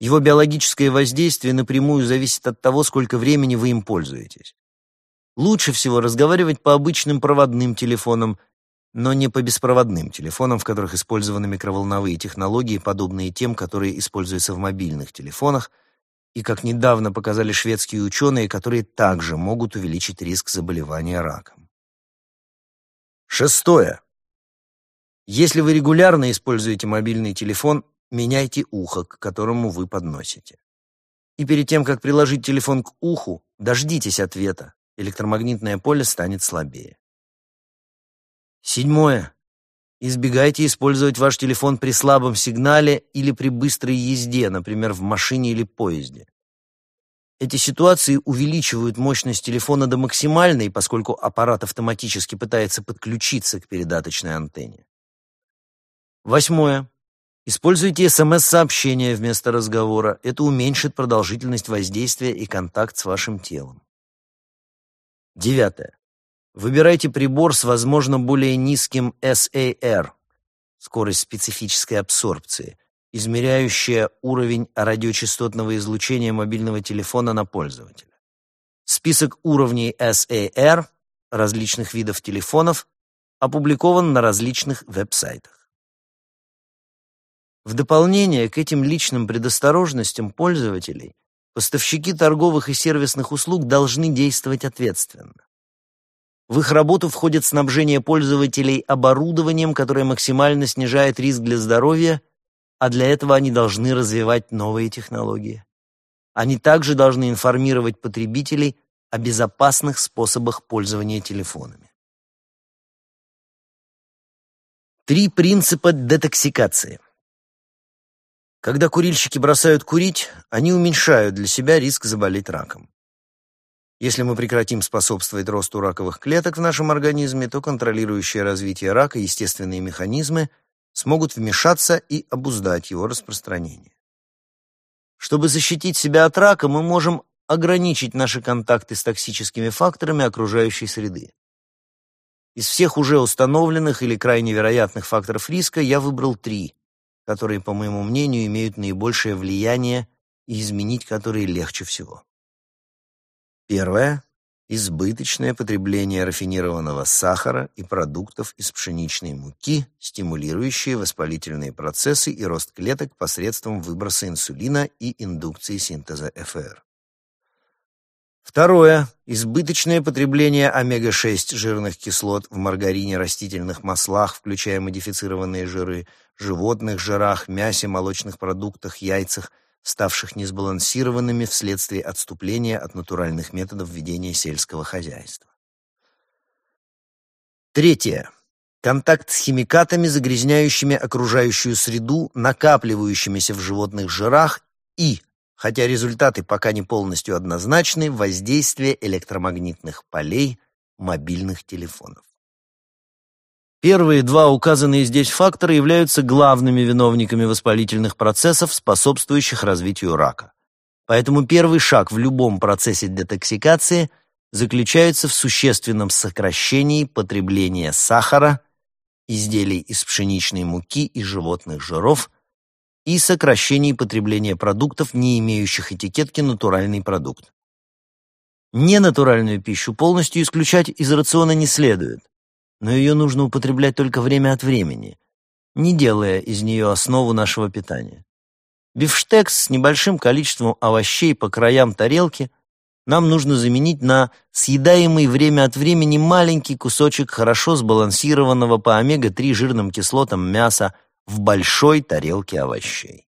Его биологическое воздействие напрямую зависит от того, сколько времени вы им пользуетесь. Лучше всего разговаривать по обычным проводным телефонам, но не по беспроводным телефонам, в которых использованы микроволновые технологии, подобные тем, которые используются в мобильных телефонах, и, как недавно показали шведские ученые, которые также могут увеличить риск заболевания раком. Шестое. Если вы регулярно используете мобильный телефон, меняйте ухо, к которому вы подносите. И перед тем, как приложить телефон к уху, дождитесь ответа. Электромагнитное поле станет слабее. Седьмое. Избегайте использовать ваш телефон при слабом сигнале или при быстрой езде, например, в машине или поезде. Эти ситуации увеличивают мощность телефона до максимальной, поскольку аппарат автоматически пытается подключиться к передаточной антенне. Восьмое. Используйте смс-сообщения вместо разговора. Это уменьшит продолжительность воздействия и контакт с вашим телом. Девятое. Выбирайте прибор с, возможно, более низким SAR, скорость специфической абсорбции, измеряющая уровень радиочастотного излучения мобильного телефона на пользователя. Список уровней SAR различных видов телефонов опубликован на различных веб-сайтах. В дополнение к этим личным предосторожностям пользователей, поставщики торговых и сервисных услуг должны действовать ответственно. В их работу входит снабжение пользователей оборудованием, которое максимально снижает риск для здоровья, а для этого они должны развивать новые технологии. Они также должны информировать потребителей о безопасных способах пользования телефонами. Три принципа детоксикации – когда курильщики бросают курить, они уменьшают для себя риск заболеть раком. Если мы прекратим способствовать росту раковых клеток в нашем организме, то контролирующие развитие рака естественные механизмы смогут вмешаться и обуздать его распространение. Чтобы защитить себя от рака, мы можем ограничить наши контакты с токсическими факторами окружающей среды. Из всех уже установленных или крайне вероятных факторов риска я выбрал три, которые, по моему мнению, имеют наибольшее влияние и изменить которые легче всего. Первое – избыточное потребление рафинированного сахара и продуктов из пшеничной муки, стимулирующие воспалительные процессы и рост клеток посредством выброса инсулина и индукции синтеза ФР. Второе. Избыточное потребление омега-6 жирных кислот в маргарине, растительных маслах, включая модифицированные жиры, животных жирах, мясе, молочных продуктах, яйцах, ставших несбалансированными вследствие отступления от натуральных методов ведения сельского хозяйства. Третье. Контакт с химикатами, загрязняющими окружающую среду, накапливающимися в животных жирах и хотя результаты пока не полностью однозначны, воздействие электромагнитных полей мобильных телефонов. Первые два указанные здесь фактора являются главными виновниками воспалительных процессов, способствующих развитию рака. Поэтому первый шаг в любом процессе детоксикации заключается в существенном сокращении потребления сахара, изделий из пшеничной муки и животных жиров – и сокращении потребления продуктов, не имеющих этикетки «натуральный продукт». Ненатуральную пищу полностью исключать из рациона не следует, но ее нужно употреблять только время от времени, не делая из нее основу нашего питания. Бифштекс с небольшим количеством овощей по краям тарелки нам нужно заменить на съедаемый время от времени маленький кусочек хорошо сбалансированного по омега-3 жирным кислотам мяса в большой тарелке овощей.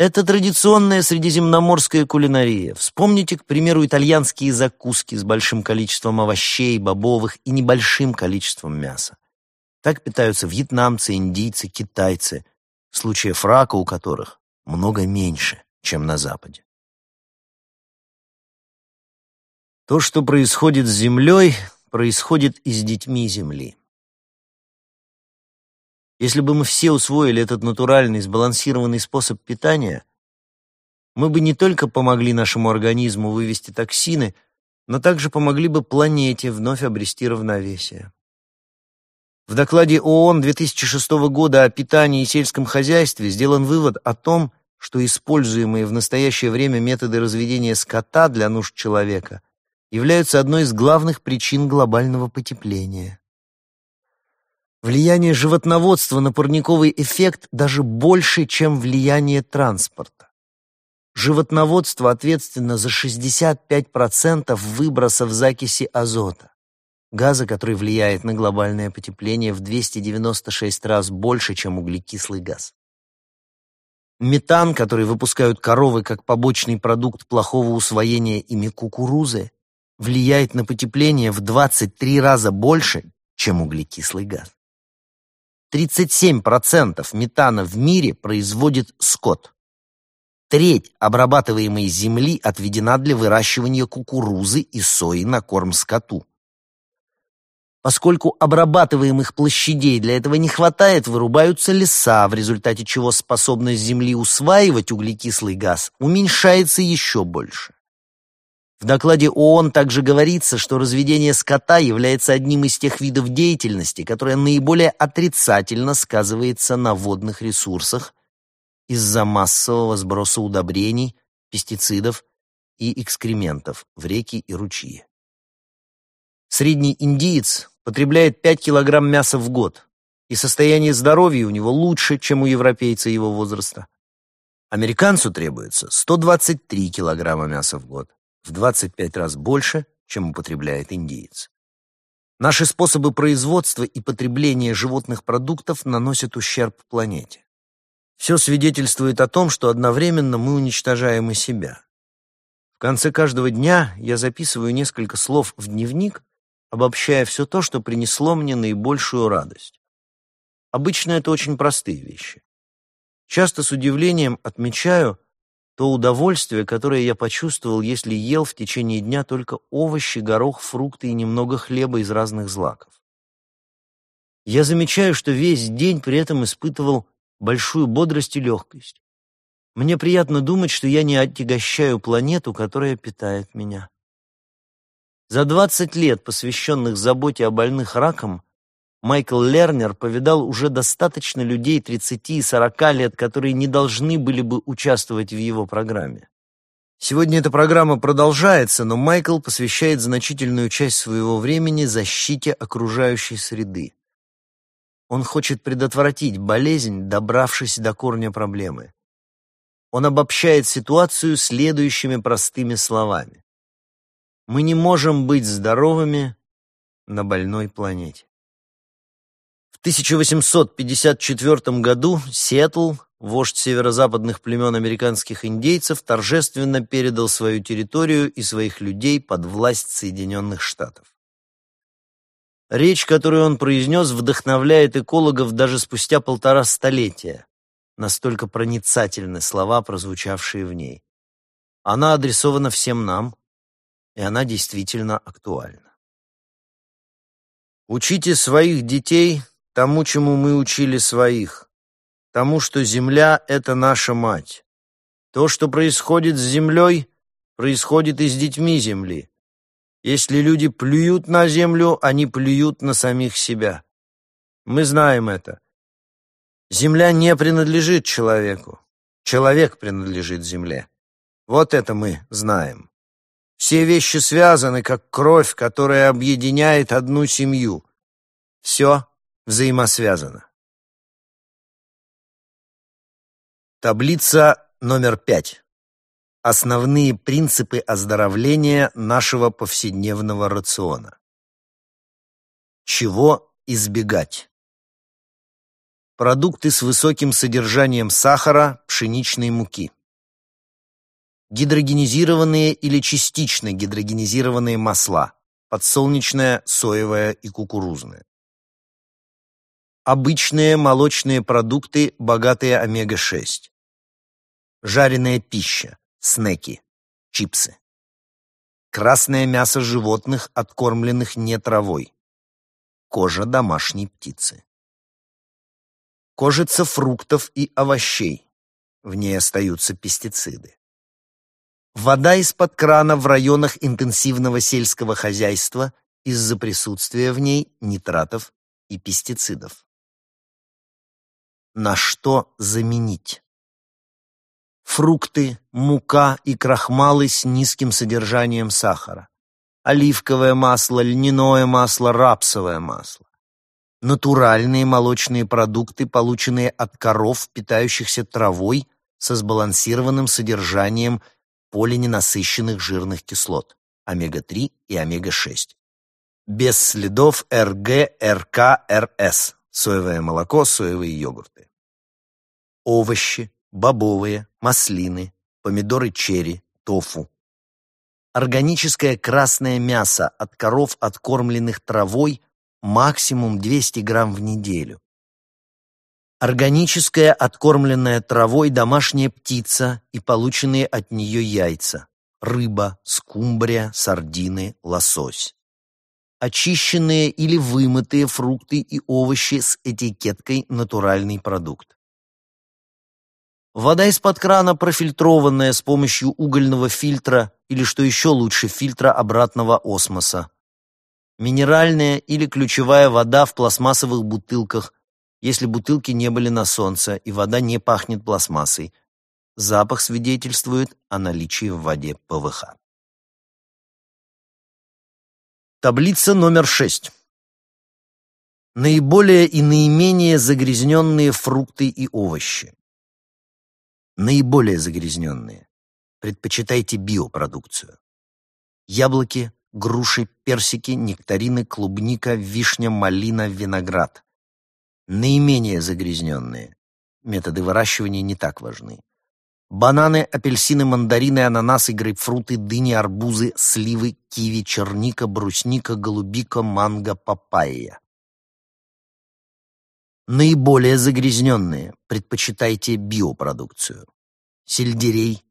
Это традиционная средиземноморская кулинария. Вспомните, к примеру, итальянские закуски с большим количеством овощей, бобовых и небольшим количеством мяса. Так питаются вьетнамцы, индийцы, китайцы, случаев рака у которых много меньше, чем на Западе. То, что происходит с Землей, происходит и с детьми Земли. Если бы мы все усвоили этот натуральный, сбалансированный способ питания, мы бы не только помогли нашему организму вывести токсины, но также помогли бы планете вновь обрести равновесие. В докладе ООН 2006 года о питании и сельском хозяйстве сделан вывод о том, что используемые в настоящее время методы разведения скота для нужд человека являются одной из главных причин глобального потепления. Влияние животноводства на парниковый эффект даже больше, чем влияние транспорта. Животноводство ответственно за 65% выбросов закиси азота, газа, который влияет на глобальное потепление в 296 раз больше, чем углекислый газ. Метан, который выпускают коровы как побочный продукт плохого усвоения ими кукурузы, влияет на потепление в 23 раза больше, чем углекислый газ. 37% метана в мире производит скот. Треть обрабатываемой земли отведена для выращивания кукурузы и сои на корм скоту. Поскольку обрабатываемых площадей для этого не хватает, вырубаются леса, в результате чего способность Земли усваивать углекислый газ уменьшается еще больше. В докладе ООН также говорится, что разведение скота является одним из тех видов деятельности, которое наиболее отрицательно сказывается на водных ресурсах из-за массового сброса удобрений, пестицидов и экскрементов в реки и ручьи. Средний индиец потребляет 5 килограмм мяса в год, и состояние здоровья у него лучше, чем у европейца его возраста. Американцу требуется 123 килограмма мяса в год в 25 раз больше, чем употребляет индиец. Наши способы производства и потребления животных продуктов наносят ущерб планете. Все свидетельствует о том, что одновременно мы уничтожаем и себя. В конце каждого дня я записываю несколько слов в дневник, обобщая все то, что принесло мне наибольшую радость. Обычно это очень простые вещи. Часто с удивлением отмечаю, то удовольствие, которое я почувствовал, если ел в течение дня только овощи, горох, фрукты и немного хлеба из разных злаков. Я замечаю, что весь день при этом испытывал большую бодрость и легкость. Мне приятно думать, что я не отягощаю планету, которая питает меня. За 20 лет, посвященных заботе о больных раком, Майкл Лернер повидал уже достаточно людей 30 и 40 лет, которые не должны были бы участвовать в его программе. Сегодня эта программа продолжается, но Майкл посвящает значительную часть своего времени защите окружающей среды. Он хочет предотвратить болезнь, добравшись до корня проблемы. Он обобщает ситуацию следующими простыми словами. Мы не можем быть здоровыми на больной планете. 1854 году Сиэтл, вождь северо-западных племен американских индейцев, торжественно передал свою территорию и своих людей под власть Соединенных Штатов. Речь, которую он произнес, вдохновляет экологов даже спустя полтора столетия. Настолько проницательны слова, прозвучавшие в ней. Она адресована всем нам, и она действительно актуальна. Учите своих детей тому, чему мы учили своих, тому, что земля — это наша мать. То, что происходит с землей, происходит и с детьми земли. Если люди плюют на землю, они плюют на самих себя. Мы знаем это. Земля не принадлежит человеку. Человек принадлежит земле. Вот это мы знаем. Все вещи связаны, как кровь, которая объединяет одну семью. Все взаимосвязано. Таблица номер пять. Основные принципы оздоровления нашего повседневного рациона. Чего избегать? Продукты с высоким содержанием сахара, пшеничной муки. Гидрогенизированные или частично гидрогенизированные масла, подсолнечное, соевое и кукурузное обычные молочные продукты, богатые омега-6. Жареная пища, снеки, чипсы. Красное мясо животных, откормленных не травой. Кожа домашней птицы. Кожица фруктов и овощей. В ней остаются пестициды. Вода из-под крана в районах интенсивного сельского хозяйства из-за присутствия в ней нитратов и пестицидов на что заменить. Фрукты, мука и крахмалы с низким содержанием сахара. Оливковое масло, льняное масло, рапсовое масло. Натуральные молочные продукты, полученные от коров, питающихся травой, со сбалансированным содержанием полиненасыщенных жирных кислот омега-3 и омега-6. Без следов РГ, РК, РС, соевое молоко, соевые йогурты. Овощи, бобовые, маслины, помидоры черри, тофу. Органическое красное мясо от коров, откормленных травой, максимум 200 грамм в неделю. Органическая, откормленная травой домашняя птица и полученные от нее яйца. Рыба, скумбрия, сардины, лосось. Очищенные или вымытые фрукты и овощи с этикеткой «натуральный продукт». Вода из-под крана, профильтрованная с помощью угольного фильтра или, что еще лучше, фильтра обратного осмоса. Минеральная или ключевая вода в пластмассовых бутылках если бутылки не были на солнце и вода не пахнет пластмассой. Запах свидетельствует о наличии в воде ПВХ. Таблица номер 6. Наиболее и наименее загрязненные фрукты и овощи. Наиболее загрязненные. Предпочитайте биопродукцию. Яблоки, груши, персики, нектарины, клубника, вишня, малина, виноград наименее загрязненные. Методы выращивания не так важны. Бананы, апельсины, мандарины, ананасы, грейпфруты, дыни, арбузы, сливы, киви, черника, брусника, голубика, манго, папайя. Наиболее загрязненные. Предпочитайте биопродукцию. Сельдерей,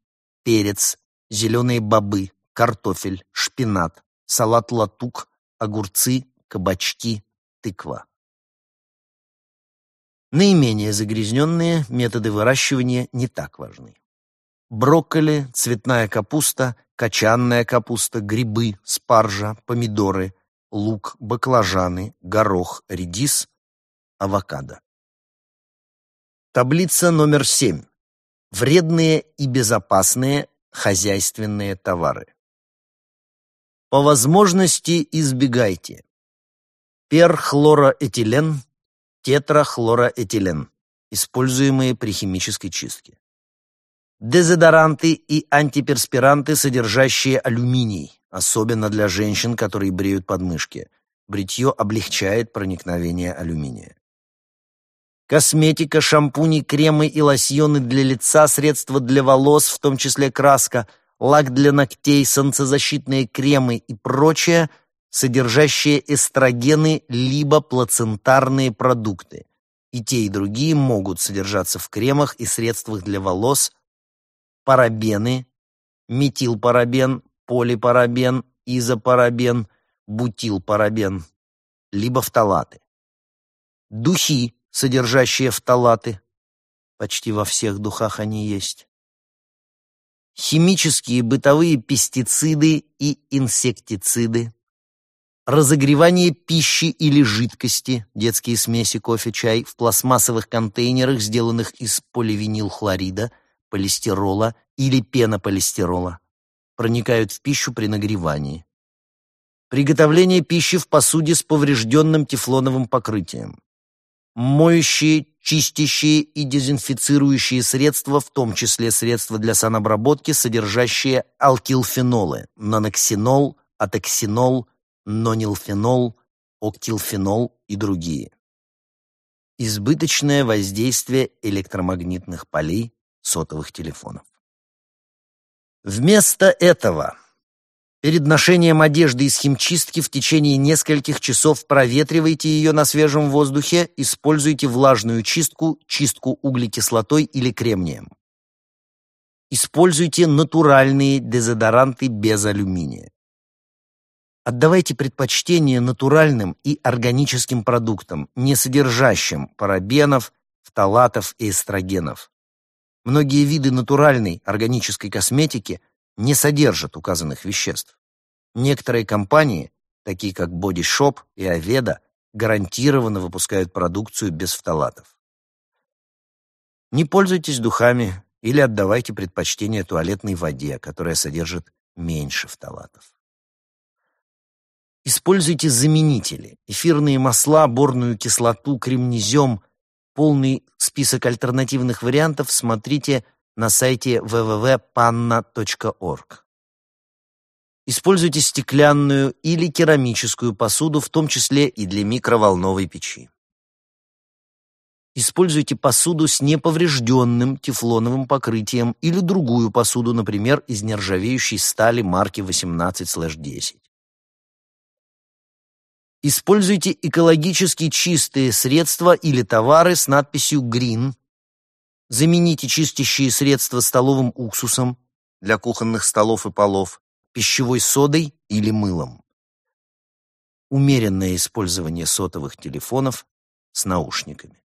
перец, зеленые бобы, картофель, шпинат, салат-латук, огурцы, кабачки, тыква. Наименее загрязненные методы выращивания не так важны. Брокколи, цветная капуста, качанная капуста, грибы, спаржа, помидоры, лук, баклажаны, горох, редис, авокадо. Таблица номер 7. Вредные и безопасные хозяйственные товары. По возможности избегайте перхлороэтилен, тетрахлороэтилен, используемые при химической чистке. Дезодоранты и антиперспиранты, содержащие алюминий, особенно для женщин, которые бреют подмышки. Бритье облегчает проникновение алюминия. Косметика, шампуни, кремы и лосьоны для лица, средства для волос, в том числе краска, лак для ногтей, солнцезащитные кремы и прочее – содержащие эстрогены либо плацентарные продукты. И те, и другие могут содержаться в кремах и средствах для волос, парабены, метилпарабен, полипарабен, изопарабен, бутилпарабен, либо фталаты. Духи, содержащие фталаты, почти во всех духах они есть. Химические бытовые пестициды и инсектициды, разогревание пищи или жидкости, детские смеси, кофе, чай, в пластмассовых контейнерах, сделанных из поливинилхлорида, полистирола или пенополистирола, проникают в пищу при нагревании. Приготовление пищи в посуде с поврежденным тефлоновым покрытием. Моющие, чистящие и дезинфицирующие средства, в том числе средства для санобработки, содержащие алкилфенолы, наноксинол, атоксинол, нонилфенол, октилфенол и другие. Избыточное воздействие электромагнитных полей сотовых телефонов. Вместо этого перед ношением одежды из химчистки в течение нескольких часов проветривайте ее на свежем воздухе, используйте влажную чистку, чистку углекислотой или кремнием. Используйте натуральные дезодоранты без алюминия. Отдавайте предпочтение натуральным и органическим продуктам, не содержащим парабенов, фталатов и эстрогенов. Многие виды натуральной органической косметики не содержат указанных веществ. Некоторые компании, такие как Body Shop и Aveda, гарантированно выпускают продукцию без фталатов. Не пользуйтесь духами или отдавайте предпочтение туалетной воде, которая содержит меньше фталатов. Используйте заменители. Эфирные масла, борную кислоту, кремнезем. Полный список альтернативных вариантов смотрите на сайте www.panna.org. Используйте стеклянную или керамическую посуду, в том числе и для микроволновой печи. Используйте посуду с неповрежденным тефлоновым покрытием или другую посуду, например, из нержавеющей стали марки 18-10. Используйте экологически чистые средства или товары с надписью «Green». Замените чистящие средства столовым уксусом для кухонных столов и полов, пищевой содой или мылом. Умеренное использование сотовых телефонов с наушниками.